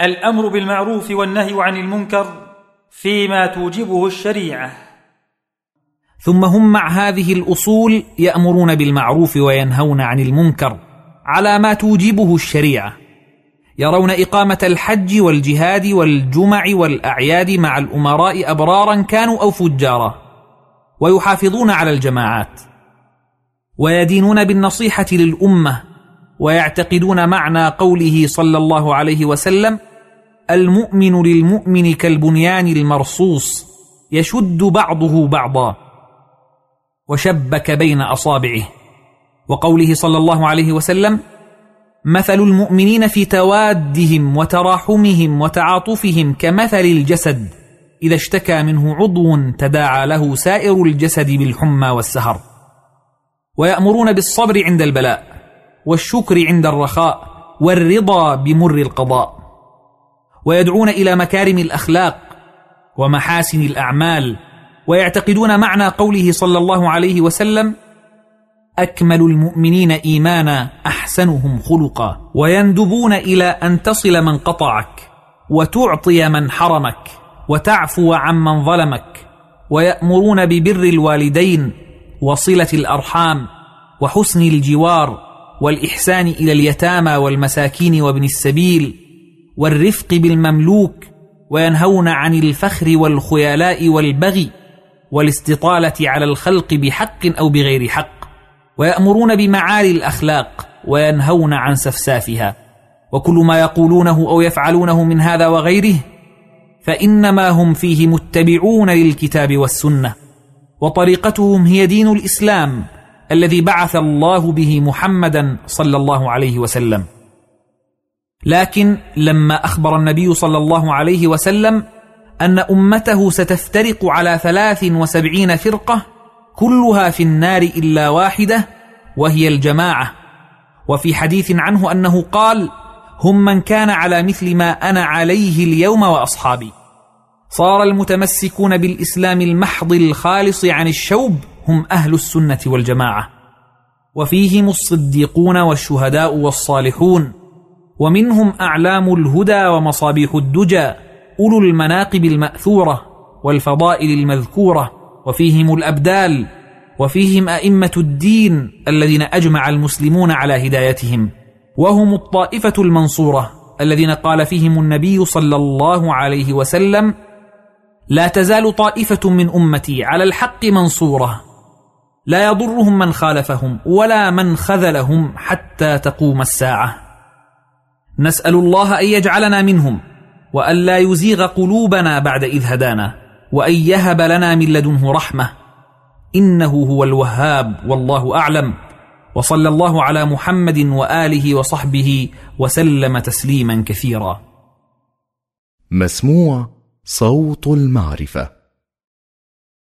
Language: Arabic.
الأمر بالمعروف والنهي عن المنكر فيما توجبه الشريعة. ثم هم مع هذه الأصول يأمرون بالمعروف وينهون عن المنكر على ما توجبه الشريعة يرون إقامة الحج والجهاد والجمع والأعياد مع الأمراء أبرارا كانوا أو فجارا ويحافظون على الجماعات ويدينون بالنصيحة للأمة ويعتقدون معنى قوله صلى الله عليه وسلم المؤمن للمؤمن كالبنيان المرصوص يشد بعضه بعضا وشبك بين أصابعه. وقوله صلى الله عليه وسلم مثل المؤمنين في توادهم وتراحمهم وتعاطفهم كمثل الجسد إذا اشتكى منه عضو تداعى له سائر الجسد بالحمى والسهر. ويأمرون بالصبر عند البلاء. والشكر عند الرخاء والرضا بمر القضاء. ويدعون إلى مكارم الأخلاق ومحاسن الأعمال ويعتقدون معنى قوله صلى الله عليه وسلم أكمل المؤمنين إيمانا أحسنهم خلقا. ويندبون إلى أن تصل من قطعك وتعطي من حرمك وتعفو عمن ظلمك. ويأمرون ببر الوالدين وصلة الأرحام وحسن الجوار والإحسان إلى اليتامى والمساكين وابن السبيل والرفق بالمملوك وينهون عن الفخر والخيلاء والبغي والاستطالة على الخلق بحق أو بغير حق ويأمرون بمعالي الأخلاق وينهون عن سفسافها وكل ما يقولونه أو يفعلونه من هذا وغيره فإنما هم فيه متبعون للكتاب والسنة وطريقتهم هي دين الإسلام الذي بعث الله به محمدا صلى الله عليه وسلم. لكن لما أخبر النبي صلى الله عليه وسلم أن أمته ستفترق على ثلاث وسبعين فرقة كلها في النار إلا واحدة وهي الجماعة. وفي حديث عنه أنه قال هم من كان على مثل ما أنا عليه اليوم وأصحابي. صار المتمسكون بالإسلام المحض الخالص عن الشوب هم أهل السنة والجماعة وفيهم الصديقون والشهداء والصالحون ومنهم أعلام الهدى ومصابيح الدجى أولو المناقب المأثورة والفضائل المذكورة وفيهم الأبدال وفيهم أئمة الدين الذين أجمع المسلمون على هدايتهم وهم الطائفة المنصورة الذين قال فيهم النبي صلى الله عليه وسلم لا تزال طائفة من أمتي على الحق منصورة لا يضرهم من خالفهم ولا من خذلهم حتى تقوم الساعة. نسأل الله أن يجعلنا منهم وأن لا يزيغ قلوبنا بعد إذ هدانا وأن يهب لنا من لدنه رحمة. إنه هو الوهاب والله أعلم. وصلى الله على محمد وآله وصحبه وسلم تسليما كثيرا. مسموع صوت المعرفة.